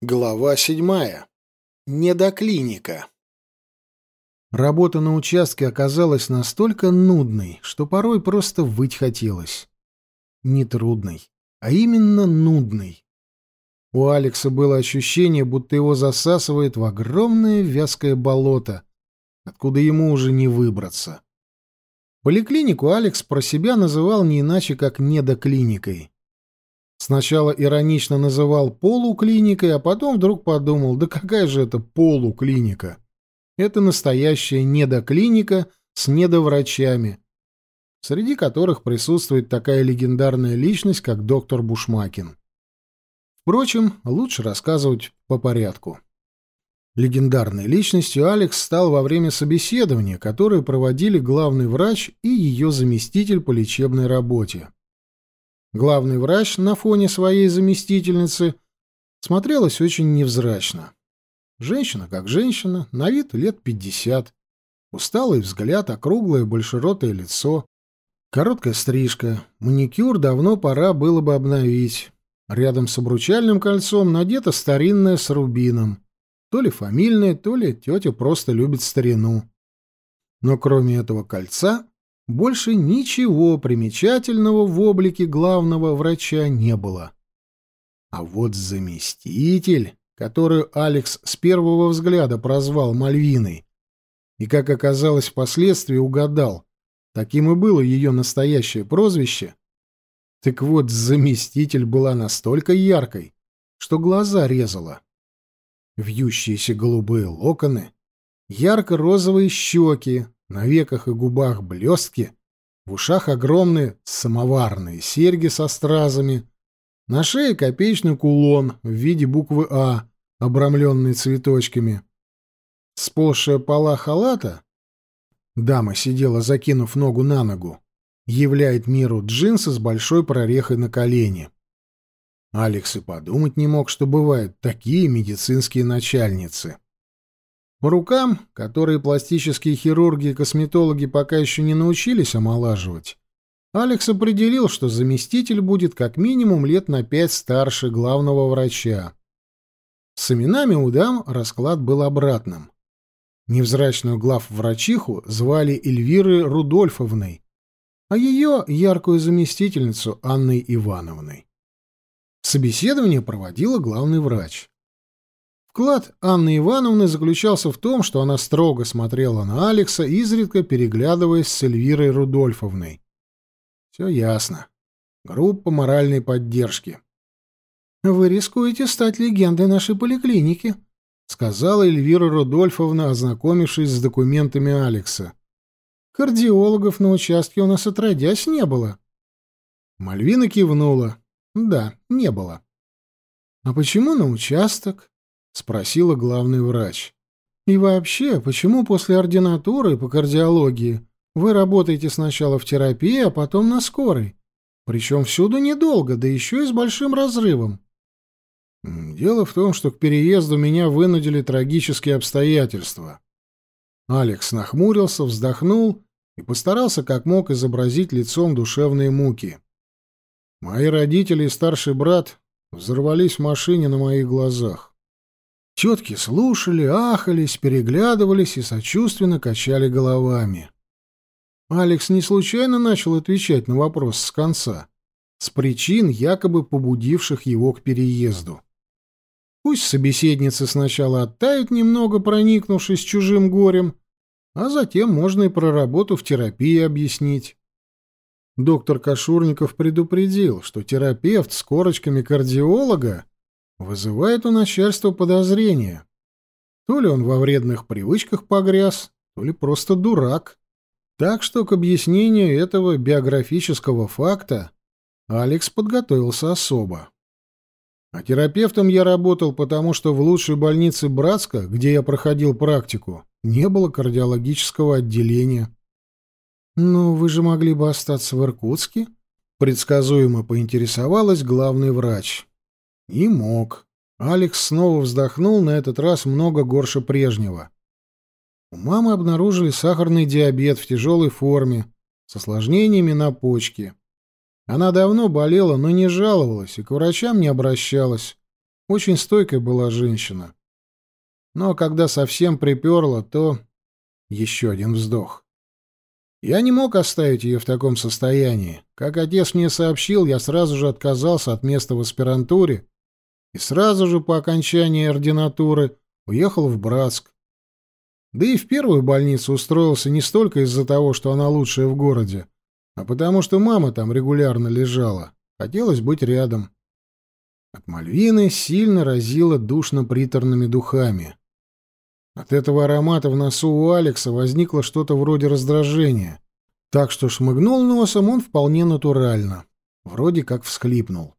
Глава седьмая. Недоклиника. Работа на участке оказалась настолько нудной, что порой просто выть хотелось. Не трудной, а именно нудной. У Алекса было ощущение, будто его засасывает в огромное вязкое болото, откуда ему уже не выбраться. Поликлинику Алекс про себя называл не иначе, как недоклиникой. Сначала иронично называл полуклиникой, а потом вдруг подумал, да какая же это полуклиника? Это настоящая недоклиника с недоврачами, среди которых присутствует такая легендарная личность, как доктор Бушмакин. Впрочем, лучше рассказывать по порядку. Легендарной личностью Алекс стал во время собеседования, которое проводили главный врач и ее заместитель по лечебной работе. Главный врач на фоне своей заместительницы смотрелась очень невзрачно. Женщина как женщина, на вид лет пятьдесят. Усталый взгляд, округлое большеротое лицо. Короткая стрижка. Маникюр давно пора было бы обновить. Рядом с обручальным кольцом надето старинное с рубином. То ли фамильное, то ли тетя просто любит старину. Но кроме этого кольца больше ничего примечательного в облике главного врача не было. А вот заместитель, которую Алекс с первого взгляда прозвал Мальвиной, и, как оказалось впоследствии, угадал, таким и было ее настоящее прозвище, так вот, заместитель была настолько яркой, что глаза резала. Вьющиеся голубые локоны, ярко-розовые щеки, на веках и губах блестки, в ушах огромные самоварные серьги со стразами, на шее копеечный кулон в виде буквы «А», обрамленный цветочками. Сползшая пола халата, дама сидела, закинув ногу на ногу, являет миру джинсы с большой прорехой на колене. Алекс и подумать не мог, что бывают такие медицинские начальницы. Рукам, которые пластические хирурги и косметологи пока еще не научились омолаживать, Алекс определил, что заместитель будет как минимум лет на пять старше главного врача. С именами у дам расклад был обратным. Невзрачную главврачиху звали Эльвирой Рудольфовной, а ее яркую заместительницу Анной Ивановной. Собеседование проводила главный врач. Вклад Анны Ивановны заключался в том, что она строго смотрела на Алекса, изредка переглядываясь с Эльвирой Рудольфовной. Все ясно. Группа моральной поддержки. «Вы рискуете стать легендой нашей поликлиники», — сказала Эльвира Рудольфовна, ознакомившись с документами Алекса. «Кардиологов на участке у нас отродясь не было». Мальвина кивнула. «Да, не было». «А почему на участок?» Спросила главный врач. И вообще, почему после ординатуры по кардиологии вы работаете сначала в терапии, а потом на скорой? Причем всюду недолго, да еще и с большим разрывом. Дело в том, что к переезду меня вынудили трагические обстоятельства. Алекс нахмурился, вздохнул и постарался как мог изобразить лицом душевные муки. Мои родители и старший брат взорвались в машине на моих глазах. Тетки слушали, ахались, переглядывались и сочувственно качали головами. Алекс не случайно начал отвечать на вопрос с конца, с причин, якобы побудивших его к переезду. Пусть собеседницы сначала оттают немного, проникнувшись чужим горем, а затем можно и про работу в терапии объяснить. Доктор Кашурников предупредил, что терапевт с корочками кардиолога вызывает у начальства подозрения. То ли он во вредных привычках погряз, то ли просто дурак. Так что к объяснению этого биографического факта Алекс подготовился особо. А терапевтом я работал, потому что в лучшей больнице Братска, где я проходил практику, не было кардиологического отделения. «Ну, вы же могли бы остаться в Иркутске?» Предсказуемо поинтересовалась главный врач. И мог. Алекс снова вздохнул, на этот раз много горше прежнего. У мамы обнаружили сахарный диабет в тяжелой форме, с осложнениями на почке. Она давно болела, но не жаловалась и к врачам не обращалась. Очень стойкая была женщина. Но когда совсем приперло, то... Еще один вздох. Я не мог оставить ее в таком состоянии. Как отец мне сообщил, я сразу же отказался от места в аспирантуре и сразу же по окончании ординатуры уехал в Братск. Да и в первую больницу устроился не столько из-за того, что она лучшая в городе, а потому что мама там регулярно лежала. Хотелось быть рядом. От Мальвины сильно разило душно-приторными духами. От этого аромата в носу у Алекса возникло что-то вроде раздражения. Так что шмыгнул носом он вполне натурально. Вроде как всхлипнул.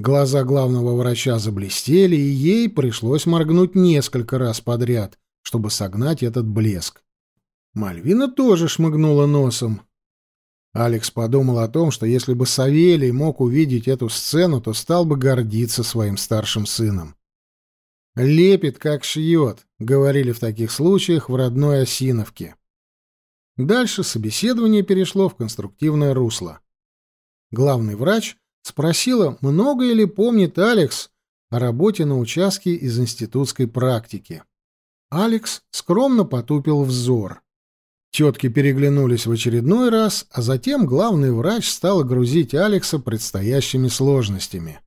Глаза главного врача заблестели, и ей пришлось моргнуть несколько раз подряд, чтобы согнать этот блеск. Мальвина тоже шмыгнула носом. Алекс подумал о том, что если бы Савелий мог увидеть эту сцену, то стал бы гордиться своим старшим сыном. «Лепит, как шьет», — говорили в таких случаях в родной Осиновке. Дальше собеседование перешло в конструктивное русло. Главный врач спросила, много ли помнит Алекс о работе на участке из институтской практики. Алекс скромно потупил взор. Тетки переглянулись в очередной раз, а затем главный врач стал грузить Алекса предстоящими сложностями.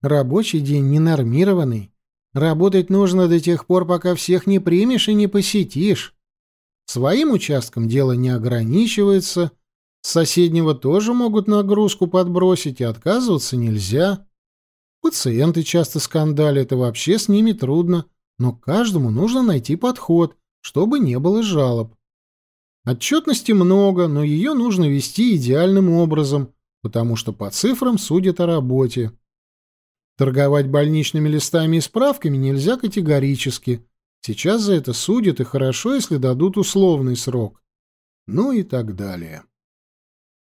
«Рабочий день ненормированный. Работать нужно до тех пор, пока всех не примешь и не посетишь. Своим участком дело не ограничивается, с соседнего тоже могут нагрузку подбросить, и отказываться нельзя. Пациенты часто скандалят, и вообще с ними трудно, но каждому нужно найти подход, чтобы не было жалоб. Отчетности много, но ее нужно вести идеальным образом, потому что по цифрам судят о работе. Торговать больничными листами и справками нельзя категорически. Сейчас за это судят, и хорошо, если дадут условный срок. Ну и так далее.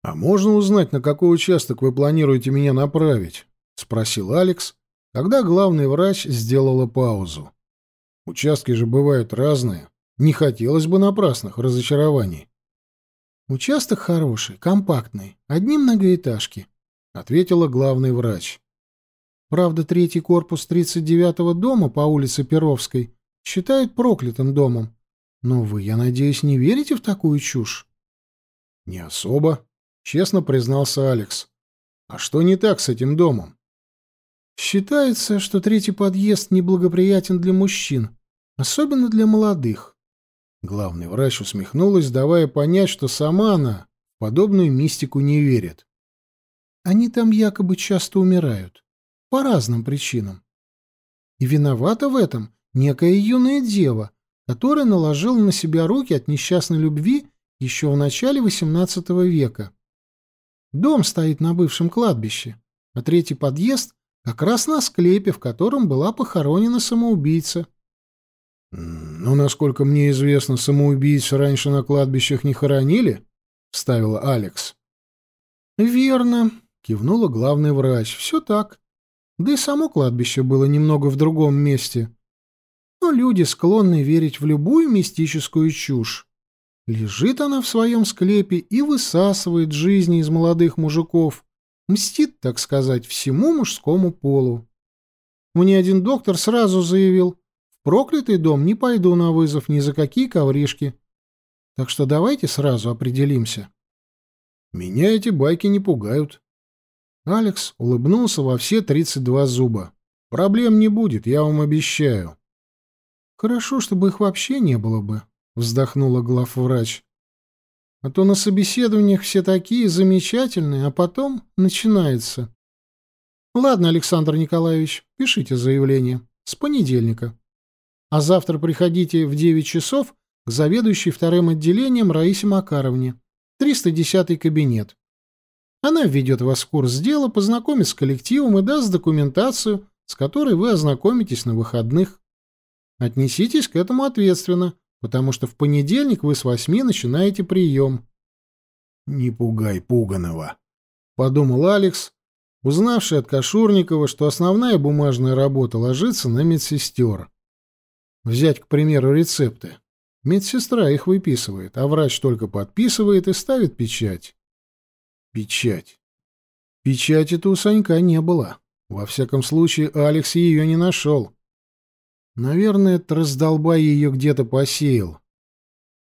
«А можно узнать, на какой участок вы планируете меня направить?» — спросил Алекс, когда главный врач сделала паузу. «Участки же бывают разные. Не хотелось бы напрасных разочарований». «Участок хороший, компактный, одни многоэтажки», — ответила главный врач. «Правда, третий корпус 39-го дома по улице Перовской считают проклятым домом. Но вы, я надеюсь, не верите в такую чушь?» «Не особо», честно признался Алекс. А что не так с этим домом? Считается, что третий подъезд неблагоприятен для мужчин, особенно для молодых. Главный врач усмехнулась, давая понять, что сама она в подобную мистику не верит. Они там якобы часто умирают. По разным причинам. И виновата в этом некая юная дева, которая наложила на себя руки от несчастной любви еще в начале XVIII века. Дом стоит на бывшем кладбище, а третий подъезд как раз на склепе, в котором была похоронена самоубийца. «Ну, насколько мне известно, самоубийц раньше на кладбищах не хоронили?» — вставила Алекс. «Верно», — кивнула главный врач. «Все так. Да и само кладбище было немного в другом месте. Но люди склонны верить в любую мистическую чушь. Лежит она в своем склепе и высасывает жизни из молодых мужиков, мстит, так сказать, всему мужскому полу. Мне один доктор сразу заявил, в проклятый дом не пойду на вызов ни за какие ковришки. Так что давайте сразу определимся. Меня эти байки не пугают. Алекс улыбнулся во все тридцать два зуба. Проблем не будет, я вам обещаю. Хорошо, чтобы их вообще не было бы, вздохнула главврач. А то на собеседованиях все такие замечательные, а потом начинается. Ладно, Александр Николаевич, пишите заявление. С понедельника. А завтра приходите в девять часов к заведующей вторым отделением Раисе Макаровне. 310 кабинет. Она введет вас в курс дела, познакомит с коллективом и даст документацию, с которой вы ознакомитесь на выходных. Отнеситесь к этому ответственно, потому что в понедельник вы с восьми начинаете прием. — Не пугай пуганого, — подумал Алекс, узнавший от Кашурникова, что основная бумажная работа ложится на медсестер. Взять, к примеру, рецепты. Медсестра их выписывает, а врач только подписывает и ставит печать. Печать. Печати-то у Санька не было. Во всяком случае, Алекс ее не нашел. Наверное, этот раздолбай ее где-то посеял.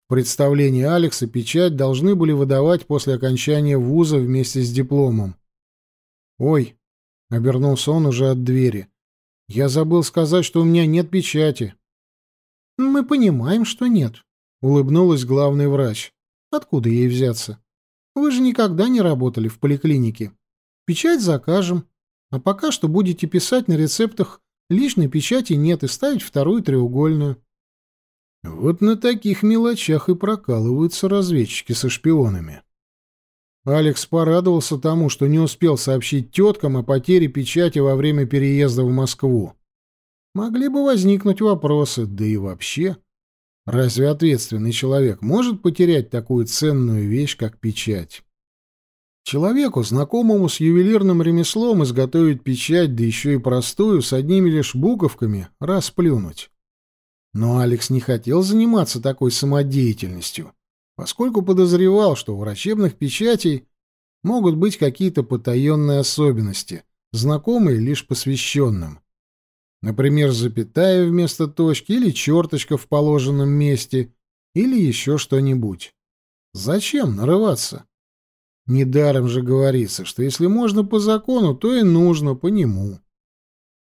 В представлении Алекса печать должны были выдавать после окончания вуза вместе с дипломом. «Ой», — обернулся он уже от двери, — «я забыл сказать, что у меня нет печати». «Мы понимаем, что нет», — улыбнулась главный врач. «Откуда ей взяться? Вы же никогда не работали в поликлинике. Печать закажем, а пока что будете писать на рецептах лишней печати нет и ставить вторую треугольную». Вот на таких мелочах и прокалываются разведчики со шпионами. Алекс порадовался тому, что не успел сообщить теткам о потере печати во время переезда в Москву. Могли бы возникнуть вопросы, да и вообще. Разве ответственный человек может потерять такую ценную вещь, как печать? Человеку, знакомому с ювелирным ремеслом, изготовить печать, да еще и простую, с одними лишь буковками, расплюнуть. Но Алекс не хотел заниматься такой самодеятельностью, поскольку подозревал, что у врачебных печатей могут быть какие-то потаенные особенности, знакомые лишь посвященным. Например, запятая вместо точки или черточка в положенном месте, или еще что-нибудь. Зачем нарываться? Недаром же говорится, что если можно по закону, то и нужно по нему.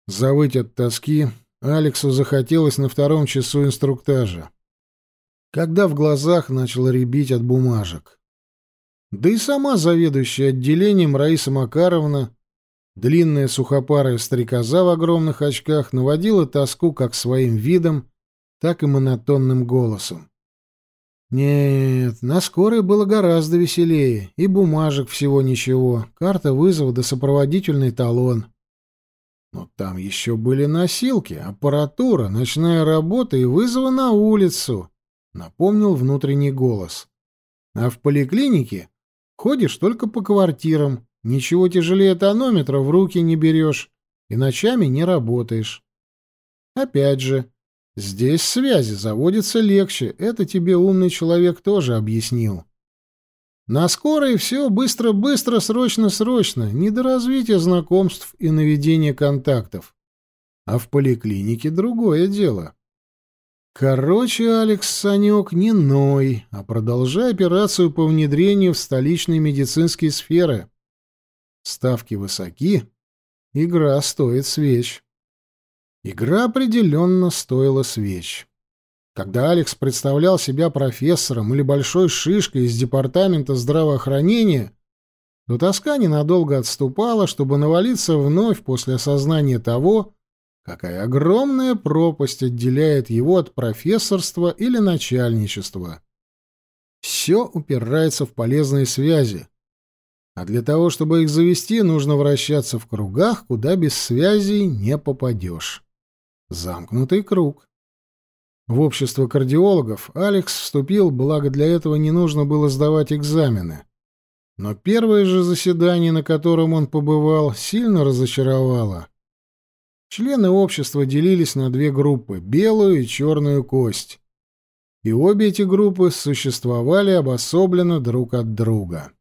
Завыть от тоски Алексу захотелось на втором часу инструктажа, когда в глазах начало рябить от бумажек. Да и сама заведующая отделением Раиса Макаровна, длинная сухопарая стрекоза в огромных очках, наводила тоску как своим видом, так и монотонным голосом. Нет, на скорой было гораздо веселее, и бумажек всего ничего, карта вызова да сопроводительный талон. Но там еще были носилки, аппаратура, ночная работа и вызовы на улицу, напомнил внутренний голос. А в поликлинике ходишь только по квартирам, ничего тяжелее тонометра в руки не берешь и ночами не работаешь. Опять же, здесь связи заводятся легче, это тебе умный человек тоже объяснил. На скорой все быстро-быстро, срочно-срочно, не до развития знакомств и наведения контактов. А в поликлинике другое дело. Короче, Алекс Санек, не ной, а продолжай операцию по внедрению в столичные медицинские сферы. Ставки высоки, игра стоит свеч. Игра определенно стоила свеч. Когда Алекс представлял себя профессором или большой шишкой из департамента здравоохранения, то тоска ненадолго отступала, чтобы навалиться вновь после осознания того, какая огромная пропасть отделяет его от профессорства или начальничества. Все упирается в полезные связи. А для того, чтобы их завести, нужно вращаться в кругах, куда без связей не попадешь. Замкнутый круг. В общество кардиологов Алекс вступил, благо для этого не нужно было сдавать экзамены. Но первое же заседание, на котором он побывал, сильно разочаровало. Члены общества делились на две группы — белую и черную кость. И обе эти группы существовали обособленно друг от друга.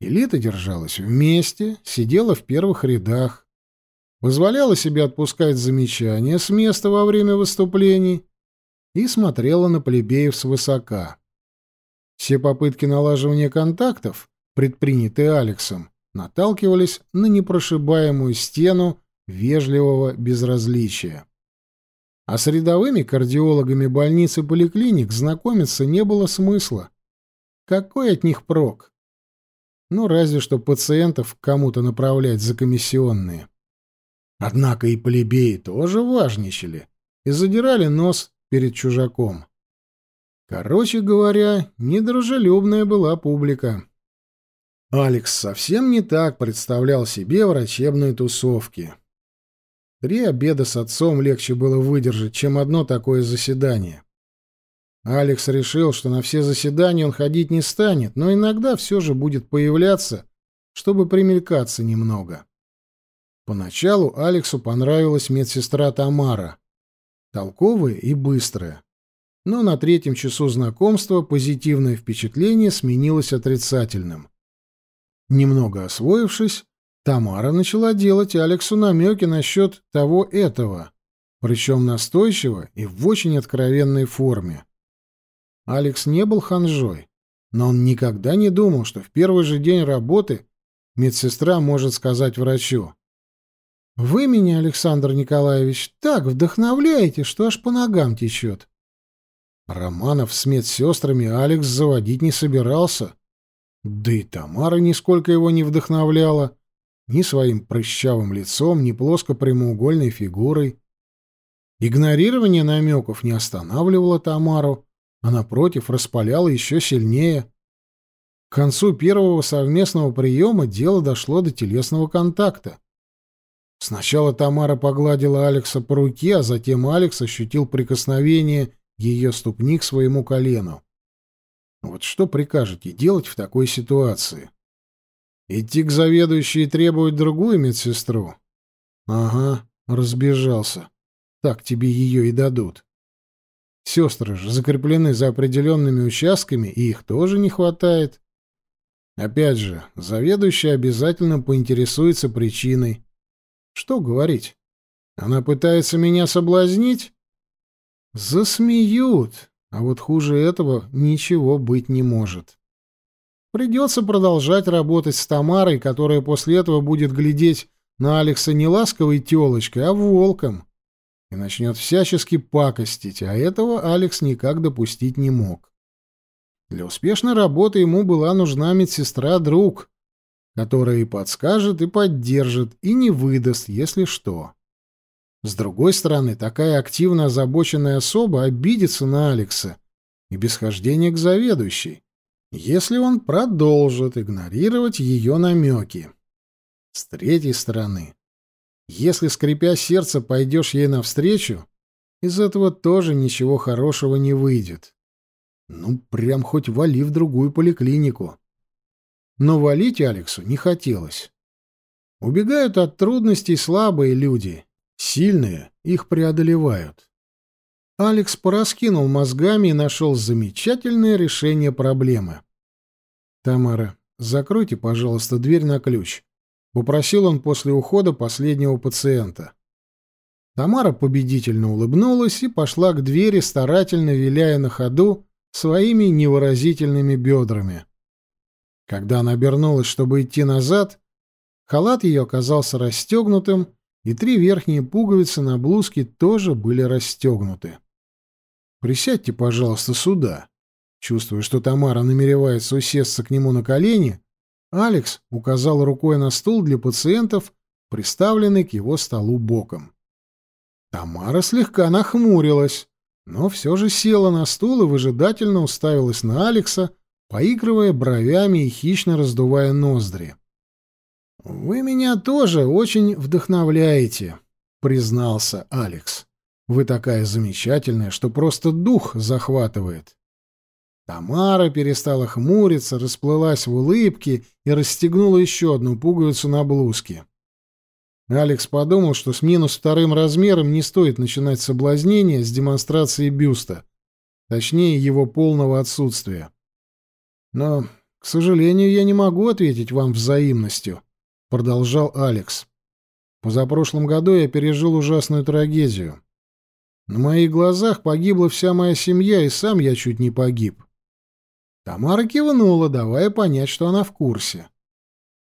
Элита держалась вместе, сидела в первых рядах, позволяла себе отпускать замечания с места во время выступлений и смотрела на плебеев свысока. Все попытки налаживания контактов, предпринятые Алексом, наталкивались на непрошибаемую стену вежливого безразличия. А с рядовыми кардиологами больниц и поликлиник знакомиться не было смысла. Какой от них прок? Ну, разве что пациентов кому-то направлять за комиссионные. Однако и плебеи тоже важничали и задирали нос перед чужаком. Короче говоря, недружелюбная была публика. Алекс совсем не так представлял себе врачебные тусовки. Три обеда с отцом легче было выдержать, чем одно такое заседание. Алекс решил, что на все заседания он ходить не станет, но иногда все же будет появляться, чтобы примелькаться немного. Поначалу Алексу понравилась медсестра Тамара толковая и быстрая. Но на третьем часу знакомства позитивное впечатление сменилось отрицательным. Немного освоившись, Тамара начала делать Алексу намеки насчет того этого, причем настойчиво и в очень откровенной форме. Алекс не был ханжой, но он никогда не думал, что в первый же день работы медсестра может сказать врачу «Вы меня, Александр Николаевич, так вдохновляете, что аж по ногам течет». Романов с медсестрами Алекс заводить не собирался. Да и Тамара нисколько его не вдохновляла ни своим прыщавым лицом, ни плоско-прямоугольной фигурой. Игнорирование намеков не останавливало Тамару, а, напротив, распаляло еще сильнее. К концу первого совместного приема дело дошло до телесного контакта. Сначала Тамара погладила Алекса по руке, а затем Алекс ощутил прикосновение ее ступни к своему колену. Вот что прикажете делать в такой ситуации? Идти к заведующей и требовать другую медсестру? Ага, разбежался. Так тебе ее и дадут. Сестры же закреплены за определенными участками, и их тоже не хватает. Опять же, заведующий обязательно поинтересуется причиной. Что говорить? Она пытается меня соблазнить? Засмеют, а вот хуже этого ничего быть не может. Придется продолжать работать с Тамарой, которая после этого будет глядеть на Алекса не ласковой телочкой, а волком, и начнет всячески пакостить, а этого Алекс никак допустить не мог. Для успешной работы ему была нужна медсестра-друг, которая и подскажет, и поддержит, и не выдаст, если что. С другой стороны, такая активно озабоченная особа обидится на Алекса и без хождения к заведующей, если он продолжит игнорировать ее намеки. С третьей стороны, если, скрипя сердце, пойдешь ей навстречу, из этого тоже ничего хорошего не выйдет. Ну, прям хоть вали в другую поликлинику. Но валить Алексу не хотелось. Убегают от трудностей слабые люди, Сильные их преодолевают. Алекс пораскинул мозгами и нашел замечательное решение проблемы. «Тамара, закройте, пожалуйста, дверь на ключ», — попросил он после ухода последнего пациента. Тамара победительно улыбнулась и пошла к двери, старательно виляя на ходу своими невыразительными бедрами. Когда она обернулась, чтобы идти назад, халат ее оказался расстегнутым, и три верхние пуговицы на блузке тоже были расстегнуты. «Присядьте, пожалуйста, сюда». Чувствуя, что Тамара намеревается усесться к нему на колени, Алекс указал рукой на стул для пациентов, приставленный к его столу боком. Тамара слегка нахмурилась, но все же села на стул и выжидательно уставилась на Алекса, поигрывая бровями и хищно раздувая ноздри. «Вы меня тоже очень вдохновляете», — признался Алекс. «Вы такая замечательная, что просто дух захватывает». Тамара перестала хмуриться, расплылась в улыбке и расстегнула еще одну пуговицу на блузке. Алекс подумал, что с минус вторым размером не стоит начинать соблазнение с демонстрации бюста, точнее, его полного отсутствия. Но, к сожалению, я не могу ответить вам взаимностью продолжал Алекс. Позапрошлом году я пережил ужасную трагедию. На моих глазах погибла вся моя семья, и сам я чуть не погиб. Тамара кивнула, давая понять, что она в курсе.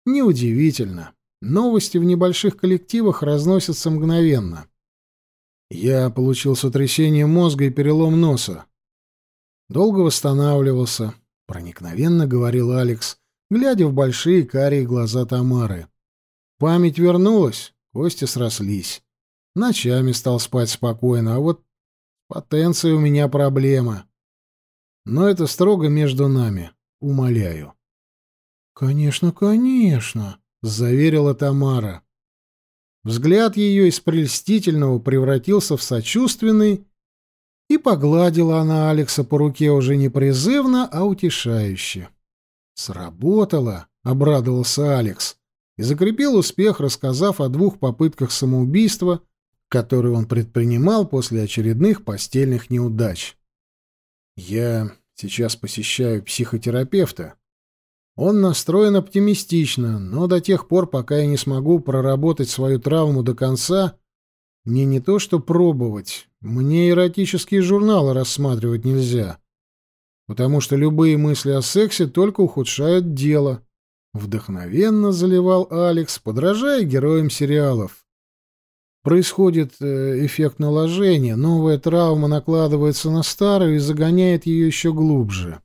Неудивительно. Новости в небольших коллективах разносятся мгновенно. Я получил сотрясение мозга и перелом носа. Долго восстанавливался, проникновенно говорил Алекс, глядя в большие карие глаза Тамары. Память вернулась, кости срослись. Ночами стал спать спокойно, а вот потенция у меня проблема. Но это строго между нами, умоляю. «Конечно, конечно», — заверила Тамара. Взгляд ее из прельстительного превратился в сочувственный, и погладила она Алекса по руке уже не призывно, а утешающе. «Сработало», — обрадовался Алекс и закрепил успех, рассказав о двух попытках самоубийства, которые он предпринимал после очередных постельных неудач. «Я сейчас посещаю психотерапевта. Он настроен оптимистично, но до тех пор, пока я не смогу проработать свою травму до конца, мне не то что пробовать, мне эротические журналы рассматривать нельзя. Потому что любые мысли о сексе только ухудшают дело. Вдохновенно заливал Алекс, подражая героям сериалов. Происходит э, эффект наложения, новая травма накладывается на старую и загоняет ее еще глубже.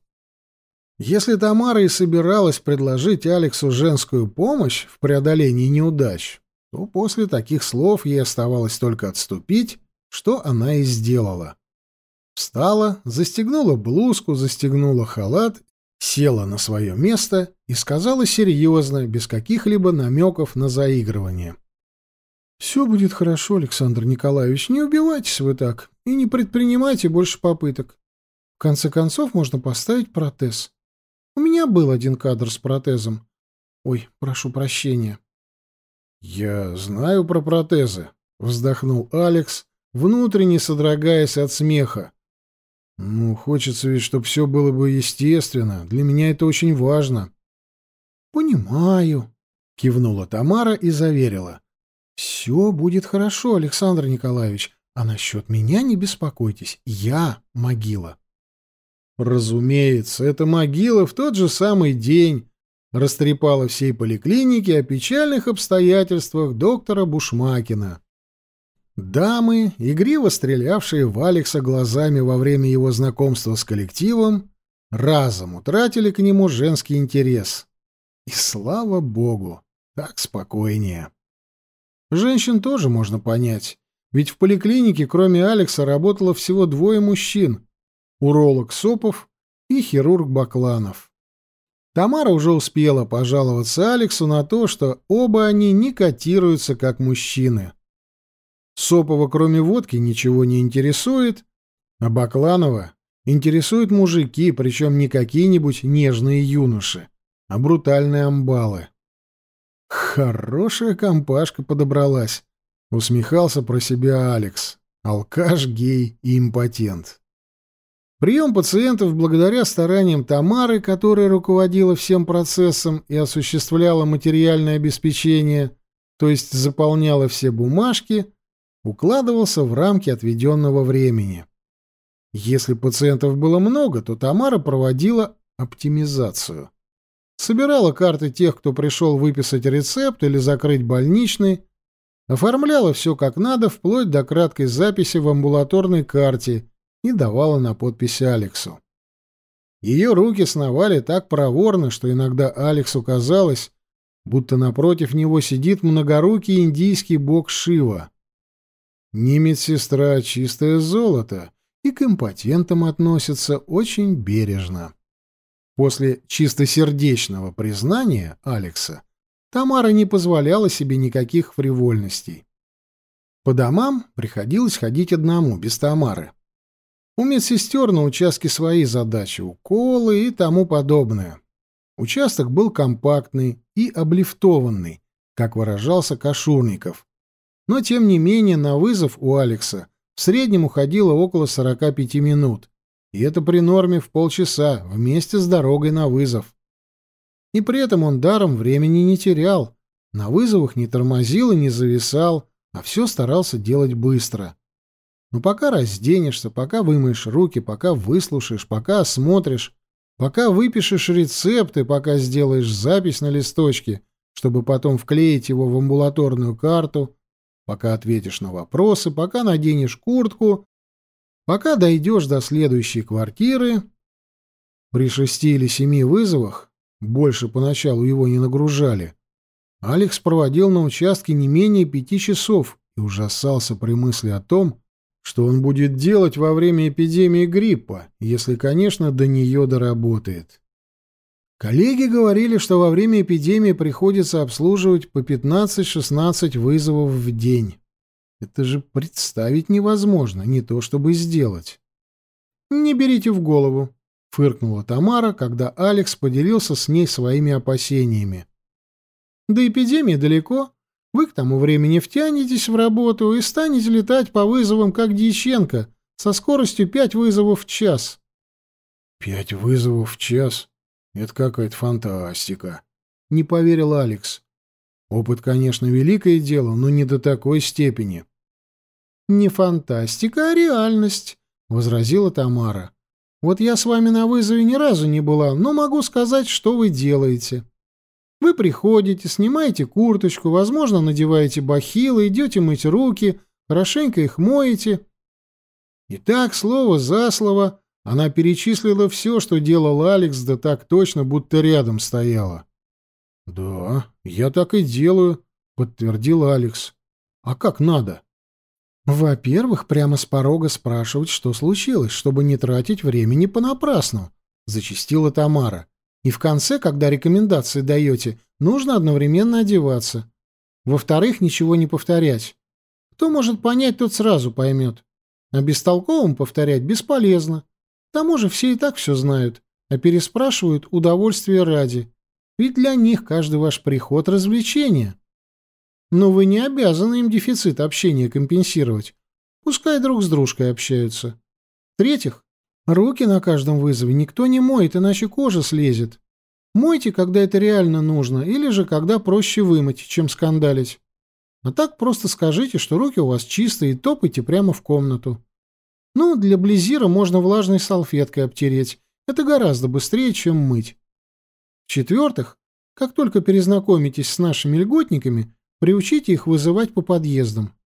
Если Тамара и собиралась предложить Алексу женскую помощь в преодолении неудач, то после таких слов ей оставалось только отступить, что она и сделала. Встала, застегнула блузку, застегнула халат, села на свое место и сказала серьезно, без каких-либо намеков на заигрывание. «Все будет хорошо, Александр Николаевич, не убивайтесь вы так и не предпринимайте больше попыток. В конце концов, можно поставить протез. У меня был один кадр с протезом. Ой, прошу прощения». «Я знаю про протезы», — вздохнул Алекс, внутренне содрогаясь от смеха. «Ну, хочется ведь, чтобы все было бы естественно. Для меня это очень важно». «Понимаю», — кивнула Тамара и заверила. «Все будет хорошо, Александр Николаевич, а насчет меня не беспокойтесь. Я могила». Разумеется, эта могила в тот же самый день растрепала всей поликлинике о печальных обстоятельствах доктора Бушмакина. Дамы, игриво стрелявшие в Алекса глазами во время его знакомства с коллективом, разом утратили к нему женский интерес. И слава богу, так спокойнее. Женщин тоже можно понять, ведь в поликлинике кроме Алекса работало всего двое мужчин — уролог Сопов и хирург Бакланов. Тамара уже успела пожаловаться Алексу на то, что оба они не котируются как мужчины. Сопова, кроме водки, ничего не интересует, а Бакланова интересуют мужики, причем не какие-нибудь нежные юноши, а брутальные амбалы. Хорошая компашка подобралась, усмехался про себя Алекс. Алкаш, гей и импотент. Прием пациентов благодаря стараниям Тамары, которая руководила всем процессом и осуществляла материальное обеспечение, то есть заполняла все бумажки, укладывался в рамки отведенного времени. Если пациентов было много, то Тамара проводила оптимизацию собирала карты тех, кто пришел выписать рецепт или закрыть больничный, оформляла все как надо, вплоть до краткой записи в амбулаторной карте и давала на подпись Алексу. Ее руки сновали так проворно, что иногда Алексу казалось, будто напротив него сидит многорукий индийский бог Шива. Не медсестра, а чистое золото, и к импотентам относится очень бережно. После чистосердечного признания Алекса Тамара не позволяла себе никаких фривольностей. По домам приходилось ходить одному, без Тамары. У медсестер на участке свои задачи, уколы и тому подобное. Участок был компактный и облифтованный, как выражался Кашурников. Но, тем не менее, на вызов у Алекса в среднем уходило около 45 минут, и это при норме в полчаса, вместе с дорогой на вызов. И при этом он даром времени не терял, на вызовах не тормозил и не зависал, а все старался делать быстро. Но пока разденешься, пока вымоешь руки, пока выслушаешь, пока осмотришь, пока выпишешь рецепты, пока сделаешь запись на листочке, чтобы потом вклеить его в амбулаторную карту, пока ответишь на вопросы, пока наденешь куртку, Пока дойдешь до следующей квартиры, при шести или семи вызовах, больше поначалу его не нагружали, Алекс проводил на участке не менее пяти часов и ужасался при мысли о том, что он будет делать во время эпидемии гриппа, если, конечно, до нее доработает. Коллеги говорили, что во время эпидемии приходится обслуживать по 15-16 вызовов в день. Это же представить невозможно, не то чтобы сделать. «Не берите в голову», — фыркнула Тамара, когда Алекс поделился с ней своими опасениями. «До эпидемии далеко. Вы к тому времени втянетесь в работу и станете летать по вызовам, как Дьяченко, со скоростью пять вызовов в час». «Пять вызовов в час? Это какая-то фантастика. Не поверил Алекс. Опыт, конечно, великое дело, но не до такой степени. Не фантастика, а реальность, возразила Тамара. Вот я с вами на вызове ни разу не была, но могу сказать, что вы делаете. Вы приходите, снимаете курточку, возможно, надеваете бахилы, идете мыть руки, хорошенько их моете. И так, слово за слово, она перечислила все, что делал Алекс, да так точно, будто рядом стояла. «Да, я так и делаю», — подтвердил Алекс. «А как надо?» «Во-первых, прямо с порога спрашивать, что случилось, чтобы не тратить времени понапрасну», — зачастила Тамара. «И в конце, когда рекомендации даете, нужно одновременно одеваться. Во-вторых, ничего не повторять. Кто может понять, тот сразу поймет. А бестолковым повторять бесполезно. К тому же все и так все знают, а переспрашивают удовольствие ради. Ведь для них каждый ваш приход — развлечение». Но вы не обязаны им дефицит общения компенсировать. Пускай друг с дружкой общаются. В-третьих, руки на каждом вызове никто не моет, иначе кожа слезет. Мойте, когда это реально нужно, или же когда проще вымыть, чем скандалить. А так просто скажите, что руки у вас чистые, и топайте прямо в комнату. Ну, для близира можно влажной салфеткой обтереть. Это гораздо быстрее, чем мыть. В-четвертых, как только перезнакомитесь с нашими льготниками, Приучите их вызывать по подъездам.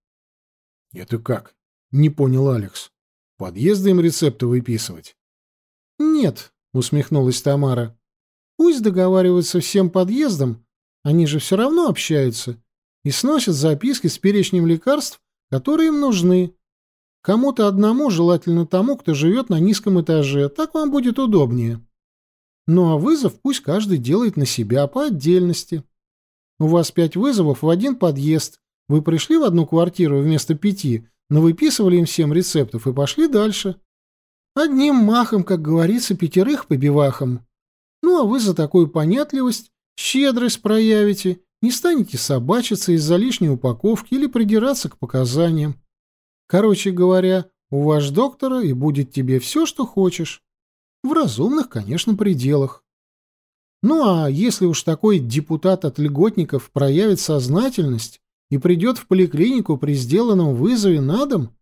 — Это как? — не понял Алекс. — Подъезды им рецепты выписывать? — Нет, — усмехнулась Тамара. — Пусть договариваются всем подъездам, они же все равно общаются, и сносят записки с перечнем лекарств, которые им нужны. Кому-то одному, желательно тому, кто живет на низком этаже, так вам будет удобнее. Ну а вызов пусть каждый делает на себя по отдельности. У вас пять вызовов в один подъезд. Вы пришли в одну квартиру вместо пяти, но выписывали им всем рецептов и пошли дальше. Одним махом, как говорится, пятерых по бивахам. Ну, а вы за такую понятливость щедрость проявите, не станете собачиться из-за лишней упаковки или придираться к показаниям. Короче говоря, у ваш доктора и будет тебе все, что хочешь. В разумных, конечно, пределах. Ну а если уж такой депутат от льготников проявит сознательность и придет в поликлинику при сделанном вызове на дом,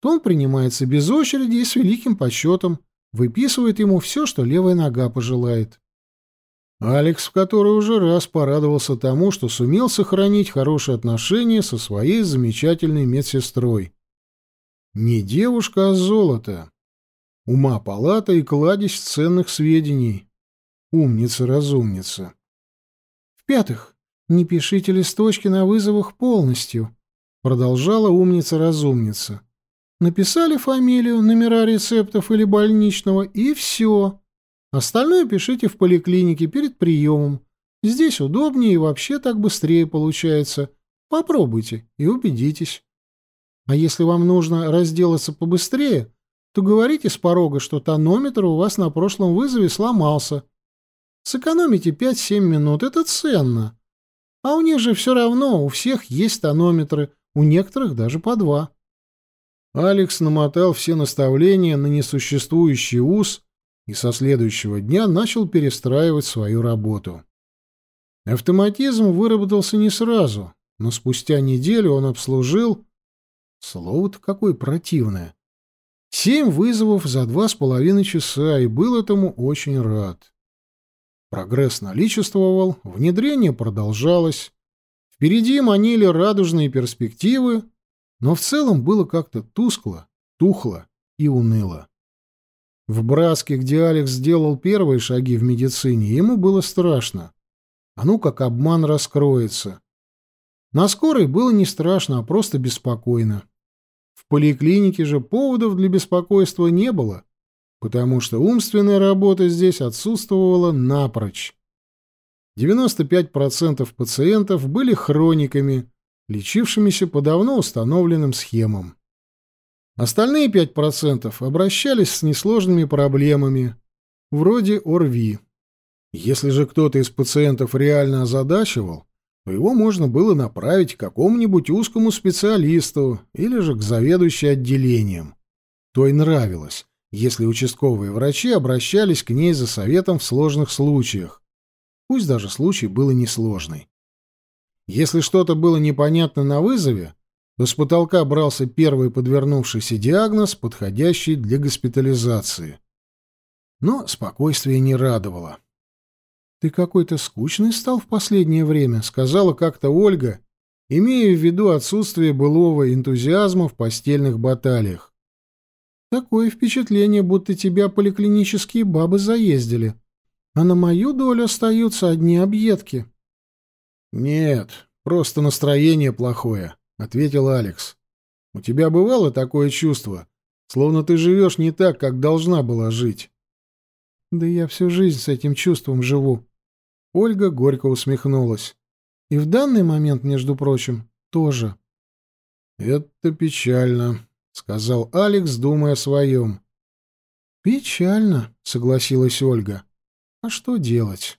то он принимается без очереди и с великим почетом, выписывает ему все, что левая нога пожелает. Алекс в который уже раз порадовался тому, что сумел сохранить хорошие отношения со своей замечательной медсестрой. Не девушка, а золото. Ума палата и кладезь ценных сведений. Умница-разумница. В-пятых, не пишите листочки на вызовах полностью, продолжала умница-разумница. Написали фамилию, номера рецептов или больничного, и все. Остальное пишите в поликлинике перед приемом. Здесь удобнее и вообще так быстрее получается. Попробуйте и убедитесь. А если вам нужно разделаться побыстрее, то говорите с порога, что тонометр у вас на прошлом вызове сломался, Сэкономите 5-7 минут, это ценно. А у них же все равно, у всех есть тонометры, у некоторых даже по два. Алекс намотал все наставления на несуществующий ус и со следующего дня начал перестраивать свою работу. Автоматизм выработался не сразу, но спустя неделю он обслужил... Слово-то какое противное. Семь вызовов за два с половиной часа, и был этому очень рад. Прогресс наличествовал, внедрение продолжалось. Впереди манили радужные перспективы, но в целом было как-то тускло, тухло и уныло. В Браске, где Алекс сделал первые шаги в медицине, ему было страшно. А ну как обман раскроется. На скорой было не страшно, а просто беспокойно. В поликлинике же поводов для беспокойства не было потому что умственная работа здесь отсутствовала напрочь. 95% пациентов были хрониками, лечившимися по давно установленным схемам. Остальные 5% обращались с несложными проблемами, вроде ОРВИ. Если же кто-то из пациентов реально озадачивал, то его можно было направить к какому-нибудь узкому специалисту или же к заведующей отделением. То и нравилось, если участковые врачи обращались к ней за советом в сложных случаях, пусть даже случай был и несложный. Если что-то было непонятно на вызове, то с потолка брался первый подвернувшийся диагноз, подходящий для госпитализации. Но спокойствие не радовало. «Ты какой-то скучный стал в последнее время», — сказала как-то Ольга, имея в виду отсутствие былого энтузиазма в постельных баталиях. «Такое впечатление, будто тебя поликлинические бабы заездили, а на мою долю остаются одни объедки». «Нет, просто настроение плохое», — ответил Алекс. «У тебя бывало такое чувство, словно ты живешь не так, как должна была жить?» «Да я всю жизнь с этим чувством живу». Ольга горько усмехнулась. «И в данный момент, между прочим, тоже». «Это печально», — сказал Алекс, думая о своем. «Печально», — согласилась Ольга. «А что делать?»